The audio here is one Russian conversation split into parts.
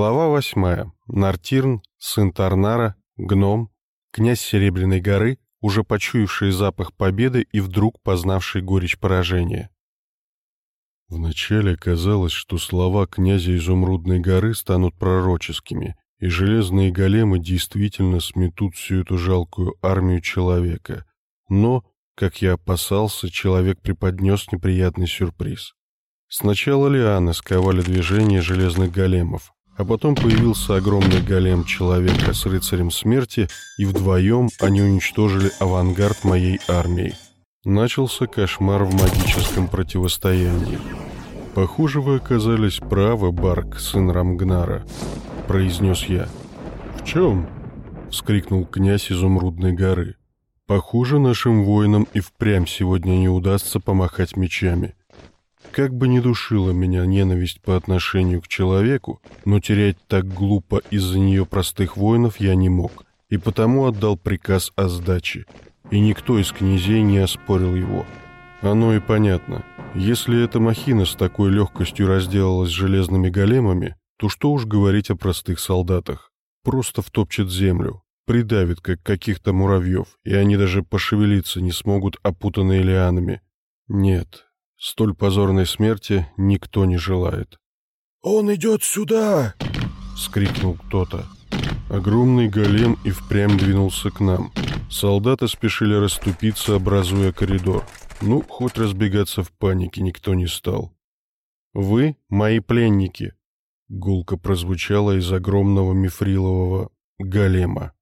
Глава восьмая. Нартирн, сын Тарнара, гном, князь Серебряной горы, уже почуявший запах победы и вдруг познавший горечь поражения. Вначале казалось, что слова князя Изумрудной горы станут пророческими, и железные големы действительно сметут всю эту жалкую армию человека. Но, как я опасался, человек преподнес неприятный сюрприз. Сначала лианы сковали движение железных големов, а потом появился огромный голем человека с рыцарем смерти, и вдвоем они уничтожили авангард моей армии. Начался кошмар в магическом противостоянии. «Похоже, вы оказались правы, Барк, сын Рамгнара», — произнес я. «В чем?» — вскрикнул князь Изумрудной горы. «Похоже, нашим воинам и впрямь сегодня не удастся помахать мечами. Как бы ни душила меня ненависть по отношению к человеку, но терять так глупо из-за нее простых воинов я не мог, и потому отдал приказ о сдаче, и никто из князей не оспорил его. Оно и понятно. Если эта махина с такой легкостью разделалась с железными големами, то что уж говорить о простых солдатах. Просто втопчет землю, придавит, как каких-то муравьев, и они даже пошевелиться не смогут, опутанные лианами. Нет, Столь позорной смерти никто не желает. «Он идет сюда!» — скрикнул кто-то. Огромный голем и впрямь двинулся к нам. Солдаты спешили расступиться, образуя коридор. Ну, хоть разбегаться в панике никто не стал. «Вы мои пленники!» — гулко прозвучало из огромного мифрилового голема.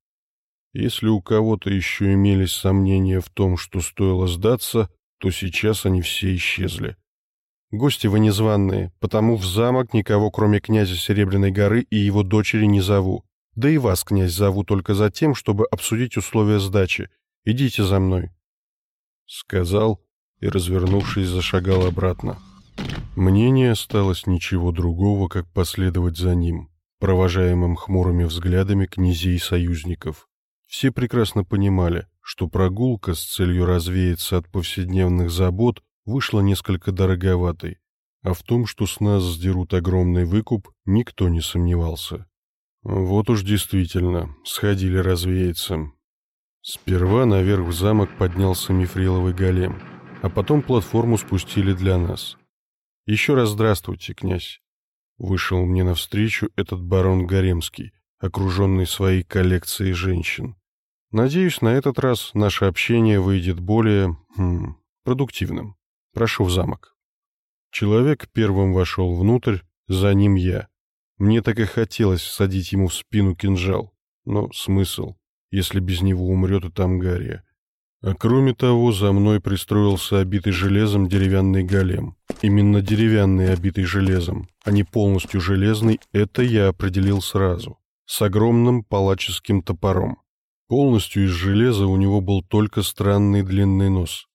Если у кого-то еще имелись сомнения в том, что стоило сдаться, то сейчас они все исчезли. Гости вы незваные, потому в замок никого, кроме князя Серебряной горы и его дочери, не зову. Да и вас, князь, зову только за тем, чтобы обсудить условия сдачи. Идите за мной. Сказал и, развернувшись, зашагал обратно. Мне не осталось ничего другого, как последовать за ним, провожаемым хмурыми взглядами князей и союзников. Все прекрасно понимали, что прогулка с целью развеяться от повседневных забот вышла несколько дороговатой, а в том, что с нас сдерут огромный выкуп, никто не сомневался. Вот уж действительно, сходили развеяться. Сперва наверх в замок поднялся мифриловый голем, а потом платформу спустили для нас. Еще раз здравствуйте, князь. Вышел мне навстречу этот барон Гаремский, окруженный своей коллекцией женщин. Надеюсь, на этот раз наше общение выйдет более хм, продуктивным. Прошу в замок. Человек первым вошел внутрь, за ним я. Мне так и хотелось всадить ему в спину кинжал. Но смысл, если без него умрет и Тамгария. А кроме того, за мной пристроился обитый железом деревянный голем. Именно деревянный, обитый железом, а не полностью железный, это я определил сразу. С огромным палаческим топором. Полностью из железа у него был только странный длинный нос.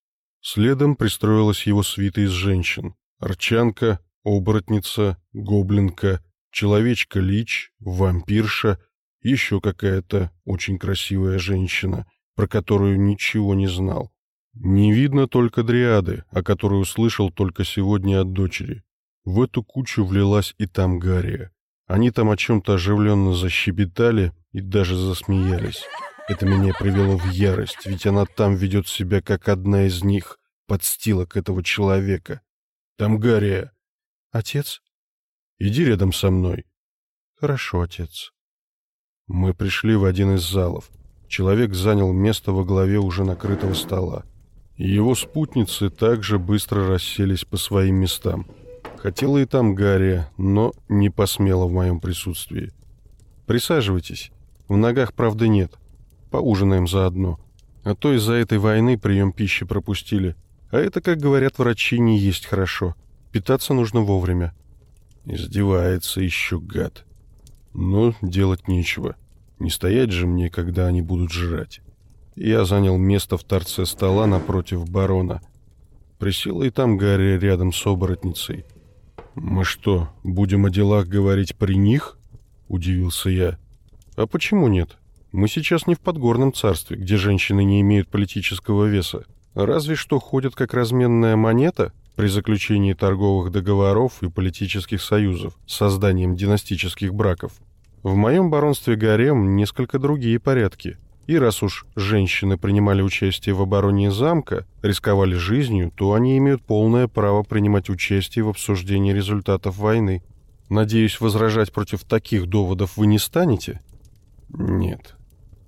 Следом пристроилась его свита из женщин. Арчанка, оборотница, гоблинка, человечка-лич, вампирша, еще какая-то очень красивая женщина, про которую ничего не знал. Не видно только дриады, о которой услышал только сегодня от дочери. В эту кучу влилась и там Гария. Они там о чем-то оживленно защебетали и даже засмеялись. Это меня привело в ярость, ведь она там ведет себя как одна из них, подстилок этого человека. Там Гария. Отец? Иди рядом со мной. Хорошо, отец. Мы пришли в один из залов. Человек занял место во главе уже накрытого стола. Его спутницы также быстро расселись по своим местам. Хотела и там Гария, но не посмела в моем присутствии. Присаживайтесь. В ногах правды нет. Поужинаем заодно. А то из-за этой войны прием пищи пропустили. А это, как говорят врачи, не есть хорошо. Питаться нужно вовремя. Издевается еще гад. Но делать нечего. Не стоять же мне, когда они будут жрать. Я занял место в торце стола напротив барона. Присела и там Гарри рядом с оборотницей. «Мы что, будем о делах говорить при них?» — удивился я. «А почему нет? Мы сейчас не в подгорном царстве, где женщины не имеют политического веса. Разве что ходят как разменная монета. при заключении торговых договоров и политических союзов, созданием династических браков. В моем баронстве гарем несколько другие порядки. И раз уж женщины принимали участие в обороне замка, рисковали жизнью, то они имеют полное право принимать участие в обсуждении результатов войны. Надеюсь, возражать против таких доводов вы не станете? Нет.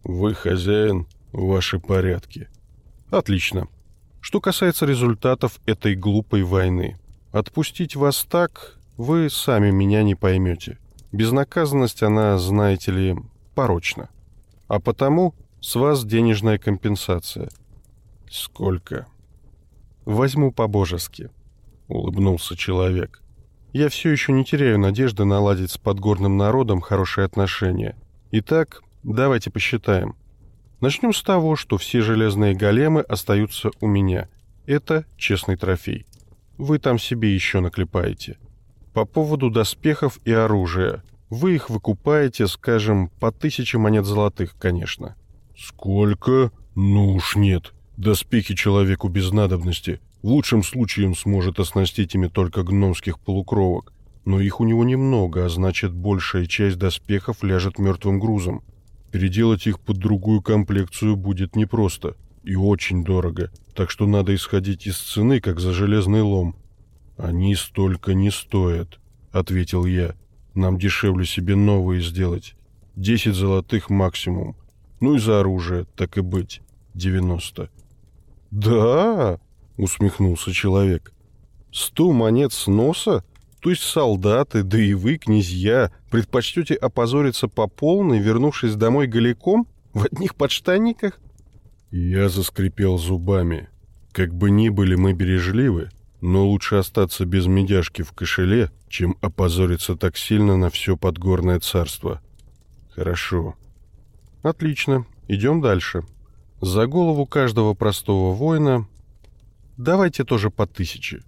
Вы хозяин, ваши порядки. Отлично. Что касается результатов этой глупой войны. Отпустить вас так, вы сами меня не поймете. Безнаказанность, она, знаете ли, порочна. А потому с вас денежная компенсация. Сколько? Возьму по-божески, улыбнулся человек. Я все еще не теряю надежды наладить с подгорным народом хорошие отношения. Итак, давайте посчитаем. Начнем с того, что все железные големы остаются у меня. Это честный трофей. Вы там себе еще наклепаете. По поводу доспехов и оружия. Вы их выкупаете, скажем, по тысяче монет золотых, конечно. «Сколько? Ну уж нет. Доспехи человеку без надобности. В лучшем случае он сможет оснастить ими только гномских полукровок. Но их у него немного, а значит, большая часть доспехов ляжет мертвым грузом. Переделать их под другую комплекцию будет непросто и очень дорого, так что надо исходить из цены, как за железный лом. «Они столько не стоят», — ответил я. «Нам дешевле себе новые сделать. Десять золотых максимум. Ну и за оружие, так и быть, 90. «Да?» — усмехнулся человек. «Сто монет с носа? То есть солдаты, да и вы, князья, предпочтете опозориться по полной, вернувшись домой голиком? В одних подштанниках?» Я заскрипел зубами. Как бы ни были мы бережливы, но лучше остаться без медяшки в кошеле, чем опозориться так сильно на все подгорное царство. Хорошо, Отлично, идем дальше. За голову каждого простого воина давайте тоже по тысяче.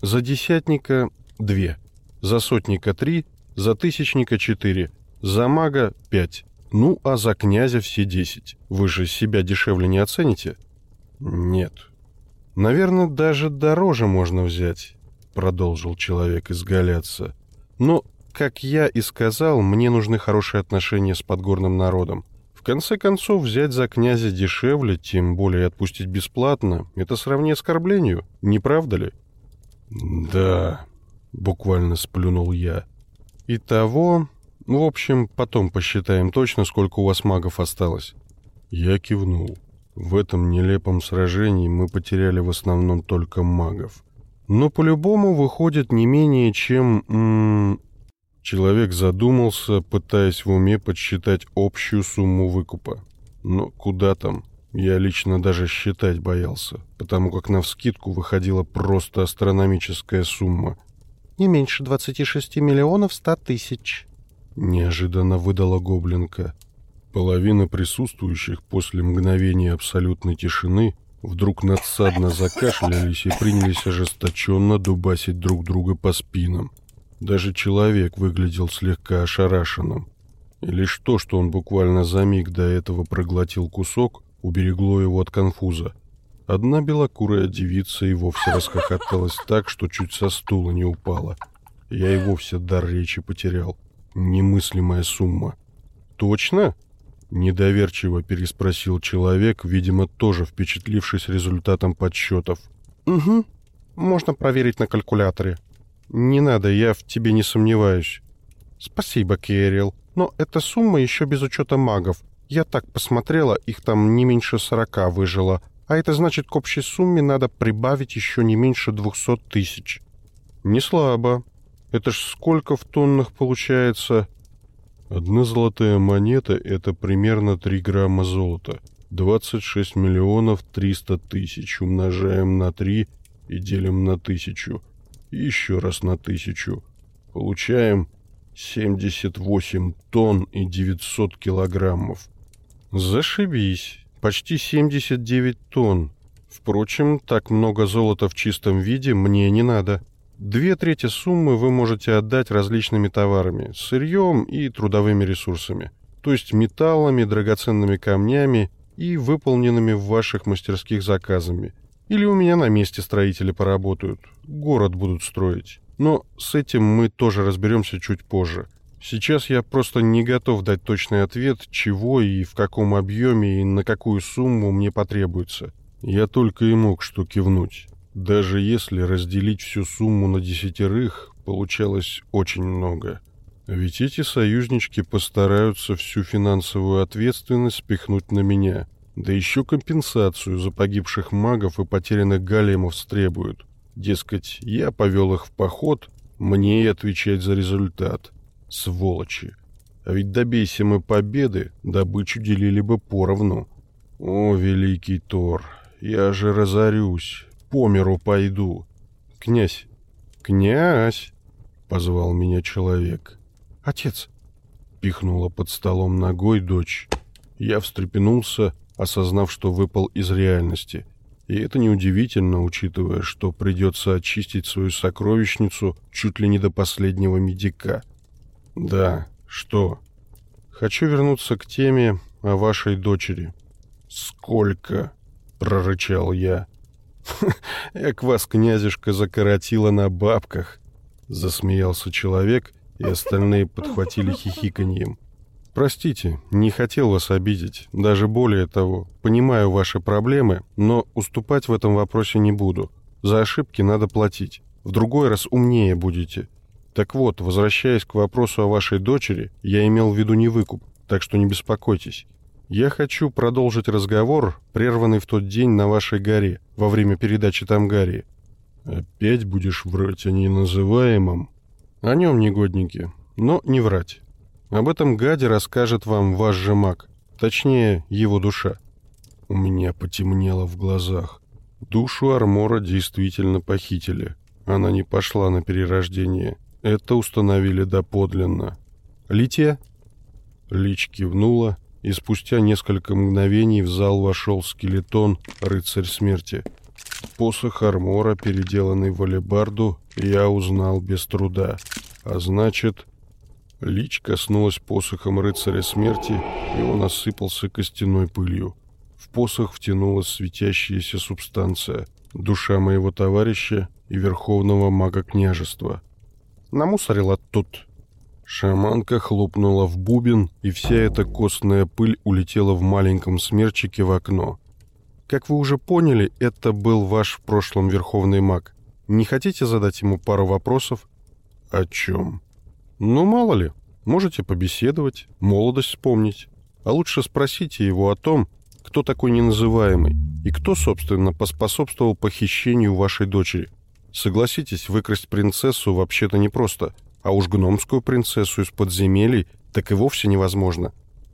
За десятника две, за сотника три, за тысячника четыре, за мага пять. Ну, а за князя все десять. Вы же себя дешевле не оцените? Нет. Наверное, даже дороже можно взять, продолжил человек изгаляться. Но, как я и сказал, мне нужны хорошие отношения с подгорным народом. В конце концов, взять за князя дешевле, тем более отпустить бесплатно, это сравни оскорблению, не правда ли? Да, буквально сплюнул я. Итого, в общем, потом посчитаем точно, сколько у вас магов осталось. Я кивнул. В этом нелепом сражении мы потеряли в основном только магов. Но по-любому выходит не менее чем... М -м, Человек задумался, пытаясь в уме подсчитать общую сумму выкупа. Но куда там? Я лично даже считать боялся, потому как навскидку выходила просто астрономическая сумма. «Не меньше 26 миллионов 100 тысяч», — неожиданно выдала гоблинка. Половина присутствующих после мгновения абсолютной тишины вдруг надсадно закашлялись и принялись ожесточенно дубасить друг друга по спинам. Даже человек выглядел слегка ошарашенным. И лишь то, что он буквально за миг до этого проглотил кусок, уберегло его от конфуза. Одна белокурая девица и вовсе расхохоталась так, что чуть со стула не упала. Я и вовсе дар речи потерял. Немыслимая сумма. «Точно?» Недоверчиво переспросил человек, видимо, тоже впечатлившись результатом подсчетов. «Угу. Можно проверить на калькуляторе», «Не надо, я в тебе не сомневаюсь». «Спасибо, Кэрил, но эта сумма еще без учета магов. Я так посмотрела, их там не меньше сорока выжило, а это значит, к общей сумме надо прибавить еще не меньше двухсот тысяч». «Не слабо. Это ж сколько в тоннах получается?» Одна золотая монета — это примерно 3 грамма золота. 26 миллионов 300 тысяч умножаем на 3 и делим на тысячу еще раз на тысячу. Получаем 78 тонн и 900 килограммов. Зашибись, почти 79 тонн. Впрочем, так много золота в чистом виде мне не надо. Две трети суммы вы можете отдать различными товарами, сырьем и трудовыми ресурсами, то есть металлами, драгоценными камнями и выполненными в ваших мастерских заказами. Или у меня на месте строители поработают, город будут строить. Но с этим мы тоже разберемся чуть позже. Сейчас я просто не готов дать точный ответ, чего и в каком объеме и на какую сумму мне потребуется. Я только и мог что кивнуть. Даже если разделить всю сумму на десятерых, получалось очень много. Ведь эти союзнички постараются всю финансовую ответственность спихнуть на меня. Да еще компенсацию за погибших магов и потерянных големов стребуют. Дескать, я повел их в поход, мне и отвечать за результат. Сволочи. А ведь добейся мы победы, добычу делили бы поровну. О, великий Тор, я же разорюсь, по миру пойду. Князь, князь, позвал меня человек. Отец, пихнула под столом ногой дочь. Я встрепенулся, осознав, что выпал из реальности. И это неудивительно, учитывая, что придется очистить свою сокровищницу чуть ли не до последнего медика. «Да, что?» «Хочу вернуться к теме о вашей дочери». «Сколько?» — прорычал я. «Эк вас, князюшка, закоротила на бабках!» — засмеялся человек, и остальные подхватили хихиканьем. «Простите, не хотел вас обидеть. Даже более того, понимаю ваши проблемы, но уступать в этом вопросе не буду. За ошибки надо платить. В другой раз умнее будете. Так вот, возвращаясь к вопросу о вашей дочери, я имел в виду не выкуп, так что не беспокойтесь. Я хочу продолжить разговор, прерванный в тот день на вашей горе, во время передачи Тамгарии. Опять будешь врать о неназываемом? О нем, негодники, но не врать. Об этом гаде расскажет вам ваш же маг, точнее, его душа. У меня потемнело в глазах. Душу Армора действительно похитили. Она не пошла на перерождение. Это установили доподлинно. «Лития?» Лич кивнула, и спустя несколько мгновений в зал вошел скелетон «Рыцарь смерти». Посох армора, переделанный в алебарду, я узнал без труда. А значит... Лич коснулась посохом рыцаря смерти, и он осыпался костяной пылью. В посох втянулась светящаяся субстанция, душа моего товарища и верховного мага княжества — намусорила тут». Шаманка хлопнула в бубен, и вся эта костная пыль улетела в маленьком смерчике в окно. «Как вы уже поняли, это был ваш в прошлом верховный маг. Не хотите задать ему пару вопросов?» «О чем?» «Ну, мало ли. Можете побеседовать, молодость вспомнить. А лучше спросите его о том, кто такой неназываемый и кто, собственно, поспособствовал похищению вашей дочери. Согласитесь, выкрасть принцессу вообще-то непросто, а уж гномскую принцессу из подземелий так и вовсе невозможно,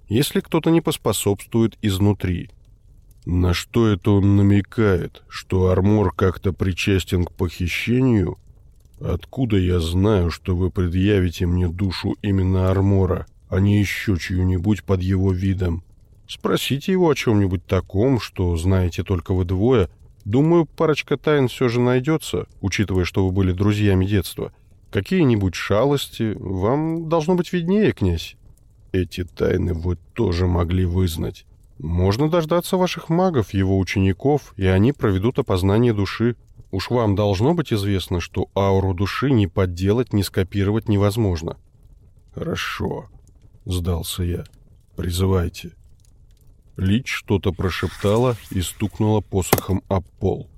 если кто-то не поспособствует изнутри. На что это он намекает? Что Армор как-то причастен к похищению? Откуда я знаю, что вы предъявите мне душу именно Армора, а не еще чью-нибудь под его видом? Спросите его о чем-нибудь таком, что знаете только вы двое, Думаю, парочка тайн все же найдется, учитывая, что вы были друзьями детства. Какие-нибудь шалости вам должно быть виднее, князь. Эти тайны вы тоже могли вызнать. Можно дождаться ваших магов, его учеников, и они проведут опознание души. Уж вам должно быть известно, что ауру души ни подделать, ни скопировать невозможно. Хорошо, сдался я. Призывайте. Лич что-то прошептала и стукнула посохом об пол.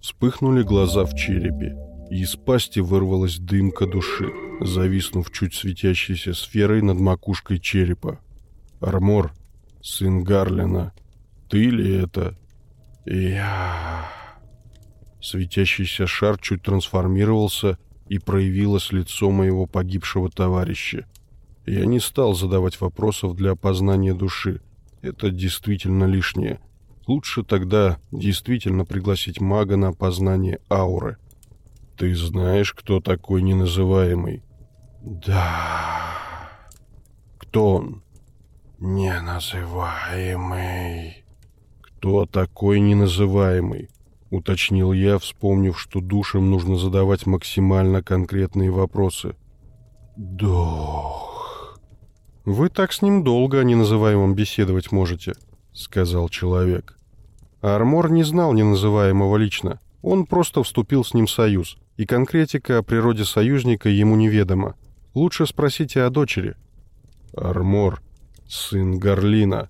Вспыхнули глаза в черепе, и из пасти вырвалась дымка души, зависнув чуть светящейся сферой над макушкой черепа. «Армор, сын Гарлина, ты ли это?» «Я...» Светящийся шар чуть трансформировался, и проявилось лицо моего погибшего товарища. Я не стал задавать вопросов для опознания души, это действительно лишнее. Лучше тогда действительно пригласить мага на опознание ауры. Ты знаешь, кто такой неназываемый? Да. Кто он? Неназываемый. Кто такой неназываемый? Уточнил я, вспомнив, что душам нужно задавать максимально конкретные вопросы. Дух. «Вы так с ним долго о неназываемом беседовать можете», — сказал человек. Армор не знал неназываемого лично. Он просто вступил с ним в союз, и конкретика о природе союзника ему неведома. Лучше спросите о дочери. Армор, сын Гарлина,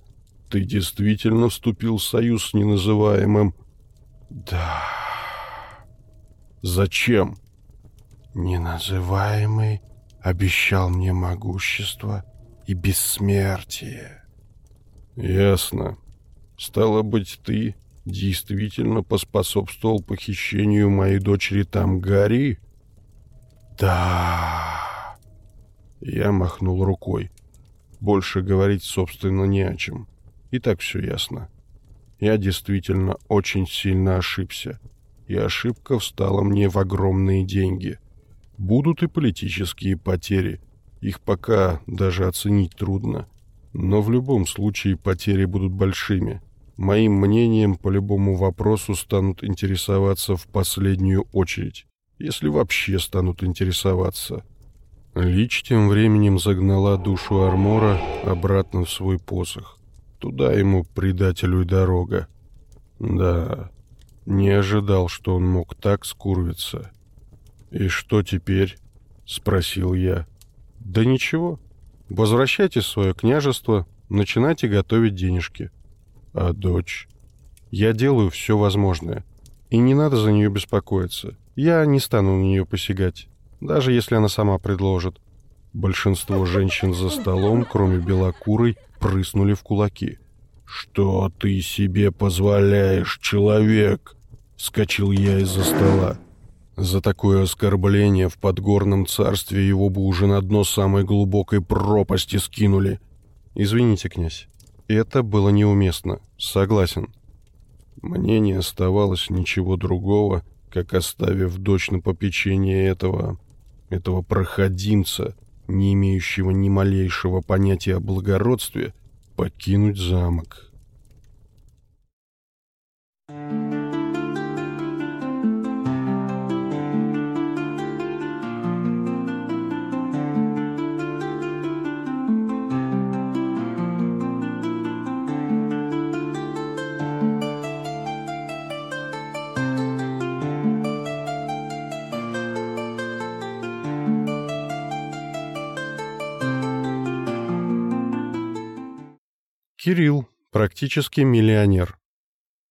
ты действительно вступил в союз с неназываемым? Да. Зачем? Неназываемый обещал мне могущество и бессмертие. Ясно. Стало быть, ты действительно поспособствовал похищению моей дочери Тамгари? Да. Я махнул рукой. Больше говорить, собственно, не о чем. И так все ясно. Я действительно очень сильно ошибся. И ошибка встала мне в огромные деньги. Будут и политические потери. Их пока даже оценить трудно. Но в любом случае потери будут большими. Моим мнением по любому вопросу станут интересоваться в последнюю очередь. Если вообще станут интересоваться. Лич тем временем загнала душу Армора обратно в свой посох. Туда ему, предателю, и дорога. Да, не ожидал, что он мог так скурвиться. «И что теперь?» — спросил я. «Да ничего. Возвращайте свое княжество, начинайте готовить денежки». «А дочь?» «Я делаю все возможное. И не надо за нее беспокоиться. Я не стану на нее посягать, даже если она сама предложит». Большинство женщин за столом, кроме белокурой, прыснули в кулаки. «Что ты себе позволяешь, человек?» — вскочил я из-за стола. За такое оскорбление в подгорном царстве его бы уже на дно самой глубокой пропасти скинули. Извините, князь, это было неуместно. Согласен. Мне не оставалось ничего другого, как оставив дочь на попечение этого... этого проходимца, не имеющего ни малейшего понятия о благородстве, покинуть замок. Кирилл, практически миллионер.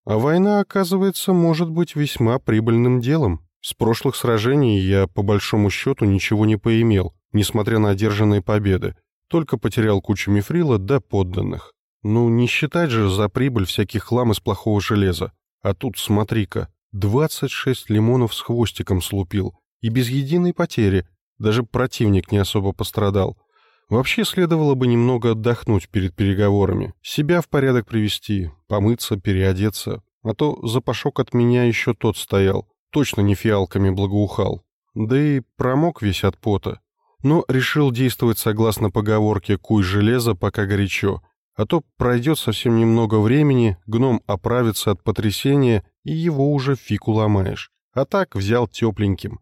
А война, оказывается, может быть весьма прибыльным делом. С прошлых сражений я, по большому счету, ничего не поимел, несмотря на одержанные победы. Только потерял кучу мифрила да подданных. Ну, не считать же за прибыль всяких хлам из плохого железа. А тут, смотри-ка, 26 лимонов с хвостиком слупил. И без единой потери. Даже противник не особо пострадал. Вообще следовало бы немного отдохнуть перед переговорами, себя в порядок привести, помыться, переодеться, а то запашок от меня еще тот стоял, точно не фиалками благоухал. Да и промок весь от пота. Но решил действовать согласно поговорке «куй железо, пока горячо», а то пройдет совсем немного времени, гном оправится от потрясения, и его уже фиг уломаешь. А так взял тепленьким.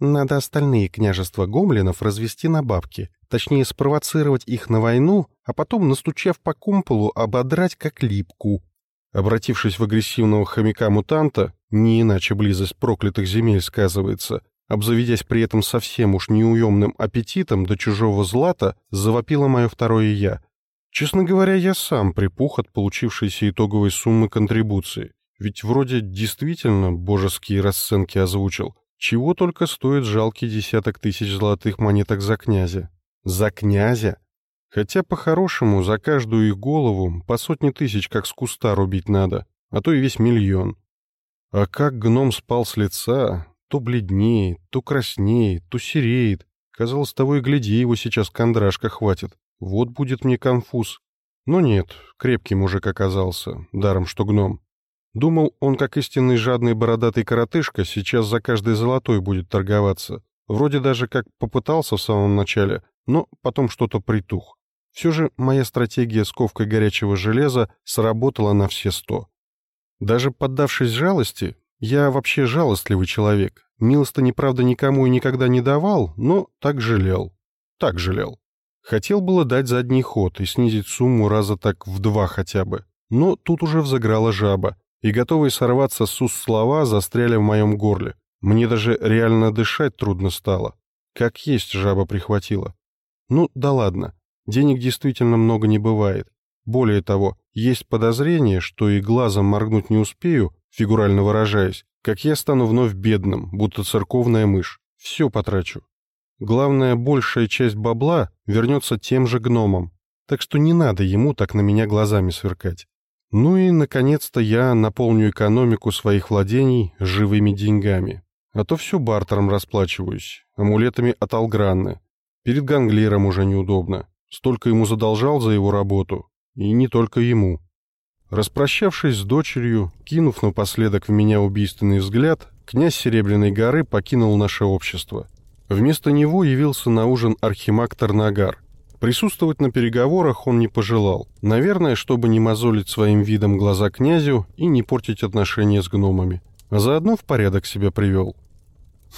Надо остальные княжества гомлинов развести на бабки, точнее спровоцировать их на войну, а потом, настучав по кумполу, ободрать как липку. Обратившись в агрессивного хомяка-мутанта, не иначе близость проклятых земель сказывается, обзаведясь при этом совсем уж неуемным аппетитом до чужого злата, завопило мое второе «я». Честно говоря, я сам припух от получившейся итоговой суммы контрибуции. Ведь вроде действительно божеские расценки озвучил. Чего только стоит жалкий десяток тысяч золотых монеток за князя. За князя? Хотя, по-хорошему, за каждую их голову по сотне тысяч как с куста рубить надо, а то и весь миллион. А как гном спал с лица, то бледнеет, то краснеет, то сереет. Казалось, того и гляди, его сейчас кондрашка хватит. Вот будет мне конфуз. Но нет, крепкий мужик оказался, даром что гном. Думал, он, как истинный жадный бородатый коротышка, сейчас за каждый золотой будет торговаться. Вроде даже как попытался в самом начале, но потом что-то притух. Все же моя стратегия с ковкой горячего железа сработала на все сто. Даже поддавшись жалости, я вообще жалостливый человек. Милости, правда, никому и никогда не давал, но так жалел. Так жалел. Хотел было дать задний ход и снизить сумму раза так в два хотя бы. Но тут уже взыграла жаба, и готовые сорваться с уст слова застряли в моем горле. Мне даже реально дышать трудно стало. Как есть жаба прихватила. Ну, да ладно. Денег действительно много не бывает. Более того, есть подозрение, что и глазом моргнуть не успею, фигурально выражаясь, как я стану вновь бедным, будто церковная мышь. Все потрачу. Главное, большая часть бабла вернется тем же гномам, так что не надо ему так на меня глазами сверкать. Ну и, наконец-то, я наполню экономику своих владений живыми деньгами. А то все бартером расплачиваюсь, амулетами от Алгранны. Перед Ганглером уже неудобно. Столько ему задолжал за его работу. И не только ему. Распрощавшись с дочерью, кинув напоследок в меня убийственный взгляд, князь Серебряной горы покинул наше общество. Вместо него явился на ужин архимаг Тарнагар. Присутствовать на переговорах он не пожелал. Наверное, чтобы не мозолить своим видом глаза князю и не портить отношения с гномами а заодно в порядок себя привел.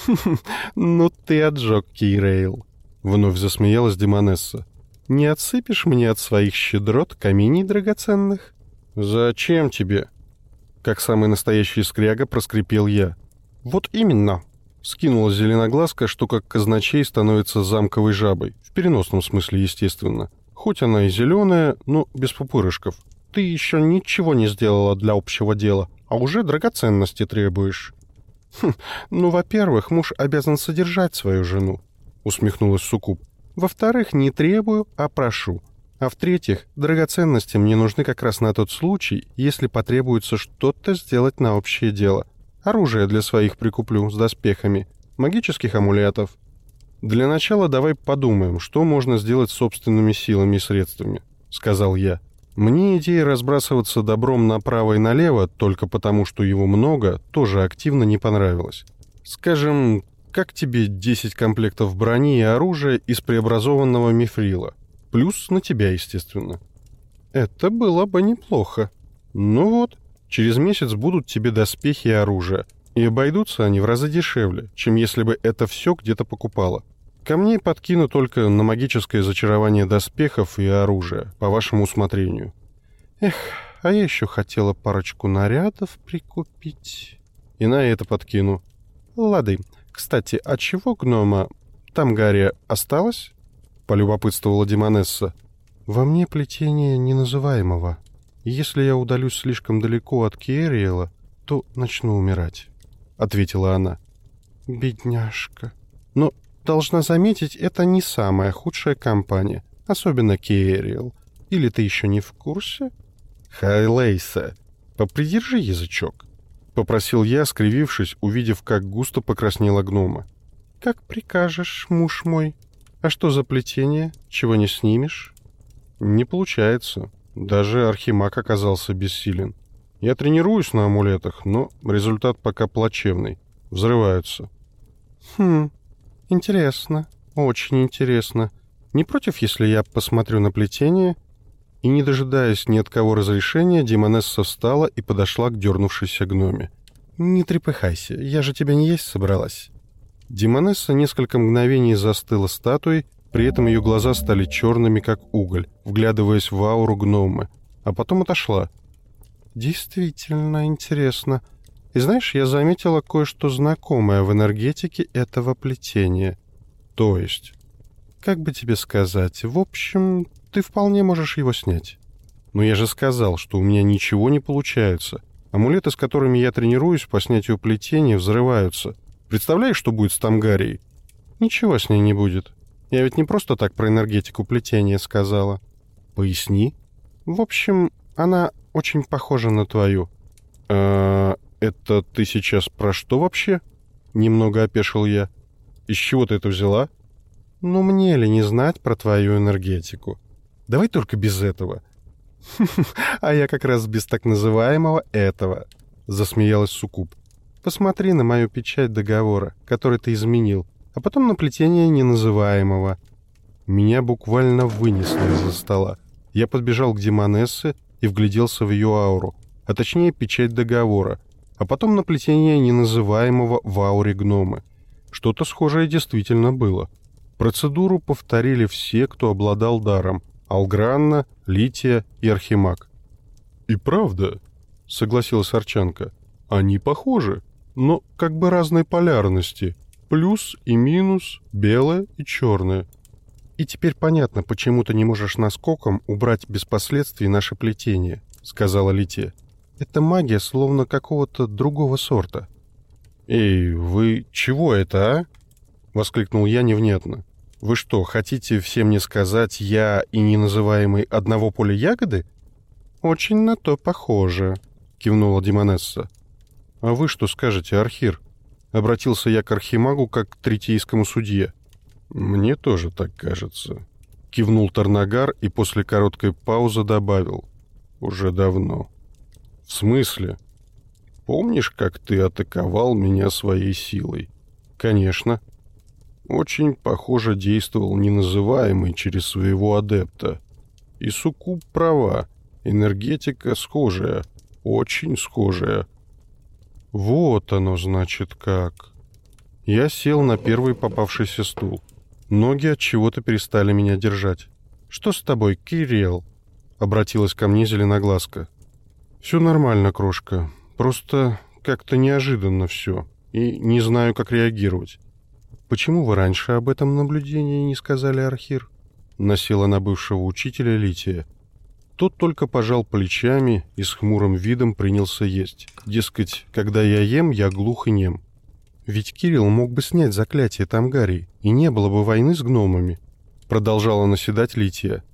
«Ну ты отжег, Кейрейл», — вновь засмеялась Демонесса. «Не отсыпешь мне от своих щедрот каменей драгоценных?» «Зачем тебе?» Как самый настоящий скряга проскрипел я. «Вот именно», — скинула зеленоглазка, что как казначей становится замковой жабой. В переносном смысле, естественно. Хоть она и зеленая, но без пупырышков. «Ты еще ничего не сделала для общего дела, а уже драгоценности требуешь». «Хм, ну, во-первых, муж обязан содержать свою жену», — усмехнулась Сукуб. «Во-вторых, не требую, а прошу. А в-третьих, драгоценности мне нужны как раз на тот случай, если потребуется что-то сделать на общее дело. Оружие для своих прикуплю с доспехами, магических амулетов. Для начала давай подумаем, что можно сделать собственными силами и средствами», — сказал я. Мне идея разбрасываться добром направо и налево только потому, что его много, тоже активно не понравилась. Скажем, как тебе 10 комплектов брони и оружия из преобразованного мифрила? Плюс на тебя, естественно. Это было бы неплохо. Ну вот, через месяц будут тебе доспехи и оружие, и обойдутся они в разы дешевле, чем если бы это все где-то покупала. Камней подкину только на магическое зачарование доспехов и оружия, по вашему усмотрению. Эх, а я еще хотела парочку нарядов прикупить. И на это подкину. Лады. Кстати, а чего гнома там Гарри осталось? Полюбопытствовала Демонесса. Во мне плетение неназываемого. Если я удалюсь слишком далеко от Киэриэла, то начну умирать, — ответила она. Бедняжка. Но Должна заметить, это не самая худшая компания, особенно Керриэл. Или ты еще не в курсе? Хайлейса, попридержи язычок, — попросил я, скривившись, увидев, как густо покраснела гнома. «Как прикажешь, муж мой. А что за плетение? Чего не снимешь?» «Не получается. Даже Архимаг оказался бессилен. Я тренируюсь на амулетах, но результат пока плачевный. Взрываются». «Хм, «Интересно, очень интересно. Не против, если я посмотрю на плетение?» И, не дожидаясь ни от кого разрешения, Демонесса встала и подошла к дернувшейся гноме. «Не трепыхайся, я же тебя не есть собралась». Демонесса несколько мгновений застыла статуей, при этом ее глаза стали черными, как уголь, вглядываясь в ауру гномы, а потом отошла. «Действительно интересно. И знаешь, я заметила кое-что знакомое в энергетике этого плетения. То есть, как бы тебе сказать, в общем, ты вполне можешь его снять. Но я же сказал, что у меня ничего не получается. Амулеты, с которыми я тренируюсь по снятию плетения, взрываются. Представляешь, что будет с Тамгарией? Ничего с ней не будет. Я ведь не просто так про энергетику плетения сказала. Поясни. В общем, она очень похожа на твою. А, «Это ты сейчас про что вообще?» Немного опешил я. «Из чего ты это взяла?» «Ну мне ли не знать про твою энергетику? Давай только без этого». «А я как раз без так называемого этого», — засмеялась Сукуб. «Посмотри на мою печать договора, который ты изменил, а потом на плетение неназываемого». Меня буквально вынесло из-за стола. Я подбежал к Демонессе и вгляделся в ее ауру, а точнее печать договора — а потом на плетение неназываемого в ауре гномы. Что-то схожее действительно было. Процедуру повторили все, кто обладал даром — Алгранна, Лития и Архимаг. «И правда?» — согласилась Арчанка. Они похожи, но как бы разной полярности. Плюс и минус, белое и черное. И теперь понятно, почему ты не можешь наскоком убрать без последствий наше плетение, сказала Лите. Это магия словно какого-то другого сорта. «Эй, вы чего это, а?» — воскликнул я невнятно. «Вы что, хотите всем мне сказать, я и неназываемый одного поля ягоды?» «Очень на то похоже», — кивнула Димонесса. «А вы что скажете, Архир?» Обратился я к Архимагу как к третейскому судье. «Мне тоже так кажется», — кивнул Тарнагар и после короткой паузы добавил. «Уже давно». «В смысле?» «Помнишь, как ты атаковал меня своей силой?» «Конечно», очень похоже действовал неназываемый через своего адепта. И Сукуб права, энергетика схожая, очень схожая. Вот оно, значит, как. Я сел на первый попавшийся стул. Ноги от чего-то перестали меня держать. «Что с тобой, Кирилл?» — обратилась ко мне зеленоглазка. «Все нормально, крошка. Просто как-то неожиданно все. И не знаю, как реагировать. «Почему вы раньше об этом наблюдении не сказали, Архир?» Насела на бывшего учителя Лития. Тот только пожал плечами и с хмурым видом принялся есть. Дескать, когда я ем, я глух и нем. Ведь Кирилл мог бы снять заклятие Тамгарии, и не было бы войны с гномами. Продолжала наседать Лития.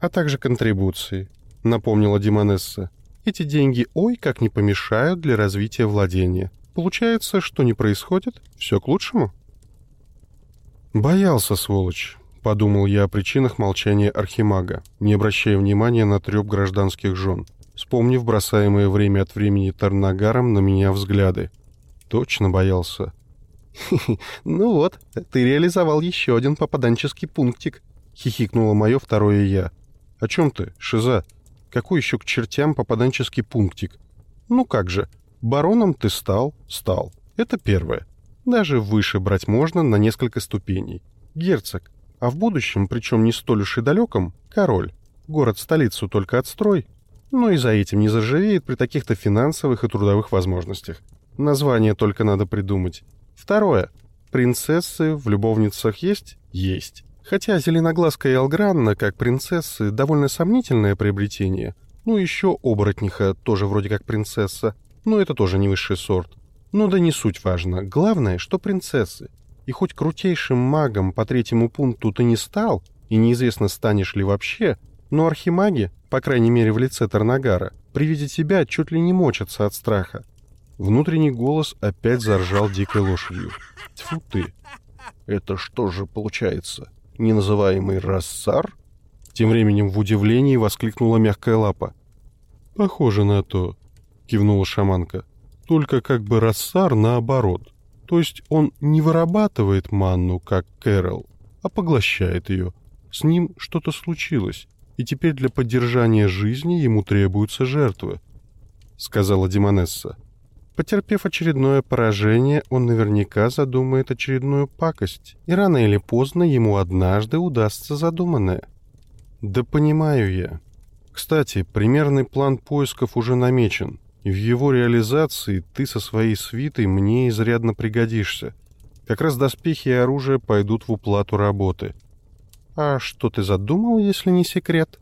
А также контрибуции, напомнила Димонесса. Эти деньги ой как не помешают для развития владения. Получается, что не происходит, все к лучшему. «Боялся, сволочь», — подумал я о причинах молчания Архимага, не обращая внимания на треп гражданских жен, вспомнив бросаемое время от времени Тарнагаром на меня взгляды. Точно боялся. «Ну вот, ты реализовал еще один попаданческий пунктик», — хихикнуло мое второе «я». «О чем ты, Шиза? Какой еще к чертям попаданческий пунктик? Ну как же, бароном ты стал, стал. Это первое. Даже выше брать можно на несколько ступеней. Герцог. А в будущем, причем не столь уж и далеком, король. Город-столицу только отстрой. Но и за этим не заржавеет при таких-то финансовых и трудовых возможностях. Название только надо придумать. Второе. Принцессы в любовницах есть? Есть. Хотя зеленоглазка и Алгранна, как принцессы, довольно сомнительное приобретение. Ну, еще оборотниха, тоже вроде как принцесса. Но это тоже не высший сорт. Ну да не суть важно. Главное, что принцессы. И хоть крутейшим магом по третьему пункту ты не стал, и неизвестно, станешь ли вообще, но архимаги, по крайней мере в лице Тарнагара, при виде тебя чуть ли не мочатся от страха. Внутренний голос опять заржал дикой лошадью. Тьфу ты! Это что же получается? Неназываемый рассар? Тем временем в удивлении воскликнула мягкая лапа. «Похоже на то», — кивнула шаманка. Только как бы Рассар наоборот. То есть он не вырабатывает манну, как Кэрол, а поглощает ее. С ним что-то случилось, и теперь для поддержания жизни ему требуются жертвы, — сказала Димонесса. Потерпев очередное поражение, он наверняка задумает очередную пакость, и рано или поздно ему однажды удастся задуманное. Да понимаю я. Кстати, примерный план поисков уже намечен в его реализации ты со своей свитой мне изрядно пригодишься. Как раз доспехи и оружие пойдут в уплату работы. А что ты задумал, если не секрет?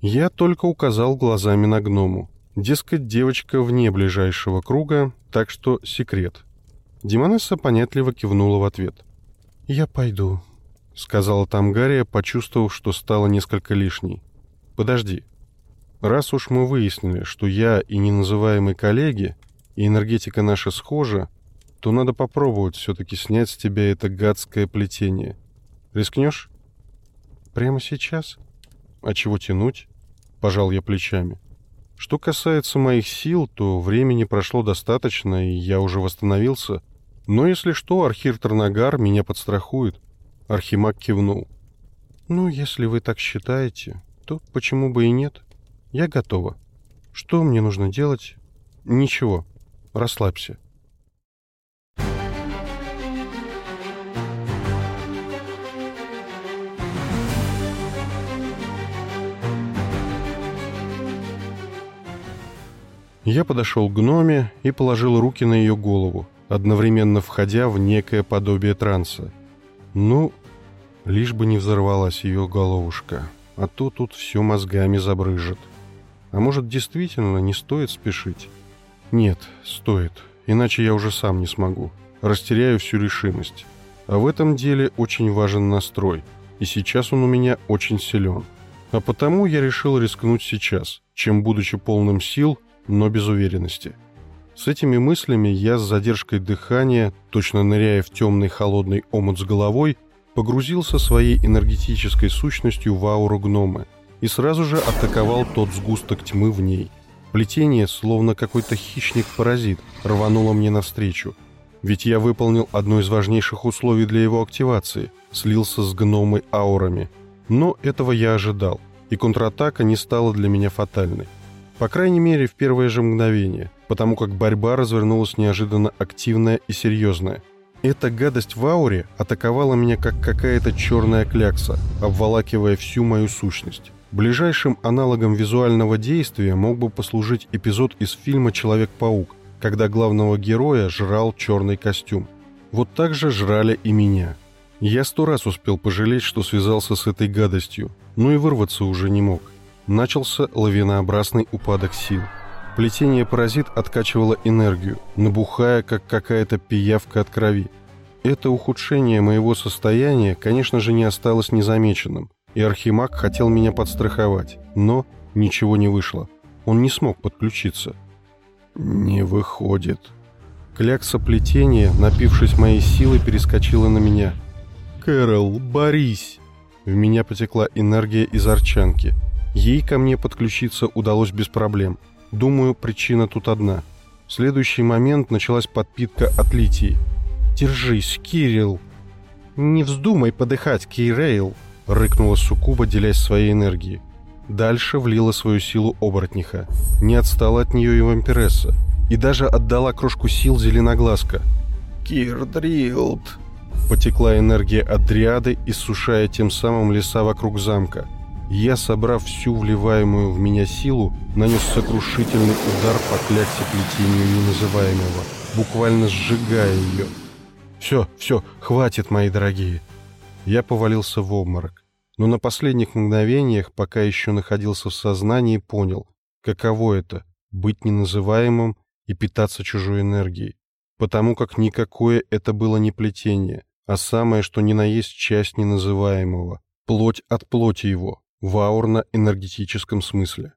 Я только указал глазами на гному. Дескать, девочка вне ближайшего круга, так что секрет. Димонесса понятливо кивнула в ответ. «Я пойду», — сказала Тамгария, почувствовав, что стало несколько лишней. «Подожди», Раз уж мы выяснили, что я и неназываемые коллеги, и энергетика наша схожа, то надо попробовать все-таки снять с тебя это гадское плетение. Рискнешь? Прямо сейчас? А чего тянуть? Пожал я плечами. Что касается моих сил, то времени прошло достаточно, и я уже восстановился. Но если что, Архир Тарнагар меня подстрахует. Архимаг кивнул. Ну, если вы так считаете, то почему бы и нет? Я готова. Что мне нужно делать? Ничего. Расслабься. Я подошел к гноме и положил руки на ее голову, одновременно входя в некое подобие транса. Ну, лишь бы не взорвалась ее головушка, а то тут все мозгами забрыжет. А может, действительно не стоит спешить? Нет, стоит, иначе я уже сам не смогу. Растеряю всю решимость. А в этом деле очень важен настрой, и сейчас он у меня очень силен. А потому я решил рискнуть сейчас, чем будучи полным сил, но без уверенности. С этими мыслями я с задержкой дыхания, точно ныряя в темный холодный омут с головой, погрузился своей энергетической сущностью в ауру гнома и сразу же атаковал тот сгусток тьмы в ней. Плетение, словно какой-то хищник-паразит, рвануло мне навстречу. Ведь я выполнил одно из важнейших условий для его активации – слился с гномой аурами. Но этого я ожидал, и контратака не стала для меня фатальной. По крайней мере, в первое же мгновение, потому как борьба развернулась неожиданно активная и серьезная – эта гадость в ауре атаковала меня как какая-то черная клякса, обволакивая всю мою сущность. Ближайшим аналогом визуального действия мог бы послужить эпизод из фильма «Человек-паук», когда главного героя жрал черный костюм. Вот так же жрали и меня. Я сто раз успел пожалеть, что связался с этой гадостью, но и вырваться уже не мог. Начался лавинообразный упадок сил – Плетение паразит откачивало энергию, набухая, как какая-то пиявка от крови. Это ухудшение моего состояния, конечно же, не осталось незамеченным, и Архимаг хотел меня подстраховать, но ничего не вышло. Он не смог подключиться. «Не выходит». Клякса плетения, напившись моей силой, перескочила на меня. «Кэрол, борись!» В меня потекла энергия из арчанки. Ей ко мне подключиться удалось без проблем – Думаю, причина тут одна. В следующий момент началась подпитка от литии. «Держись, Кирилл!» «Не вздумай подыхать, Кейрейл!» — рыкнула Сукуба, делясь своей энергией. Дальше влила свою силу оборотниха. Не отстала от нее и вампиресса. И даже отдала крошку сил зеленоглазка. «Кирдрилд!» Потекла энергия от дриады, иссушая тем самым леса вокруг замка. Я, собрав всю вливаемую в меня силу, нанес сокрушительный удар по кляксе плетению неназываемого, буквально сжигая ее. «Все, все, хватит, мои дорогие!» Я повалился в обморок, но на последних мгновениях, пока еще находился в сознании, понял, каково это — быть неназываемым и питаться чужой энергией, потому как никакое это было не плетение, а самое, что ни на есть часть неназываемого, плоть от плоти его, в аурно-энергетическом смысле.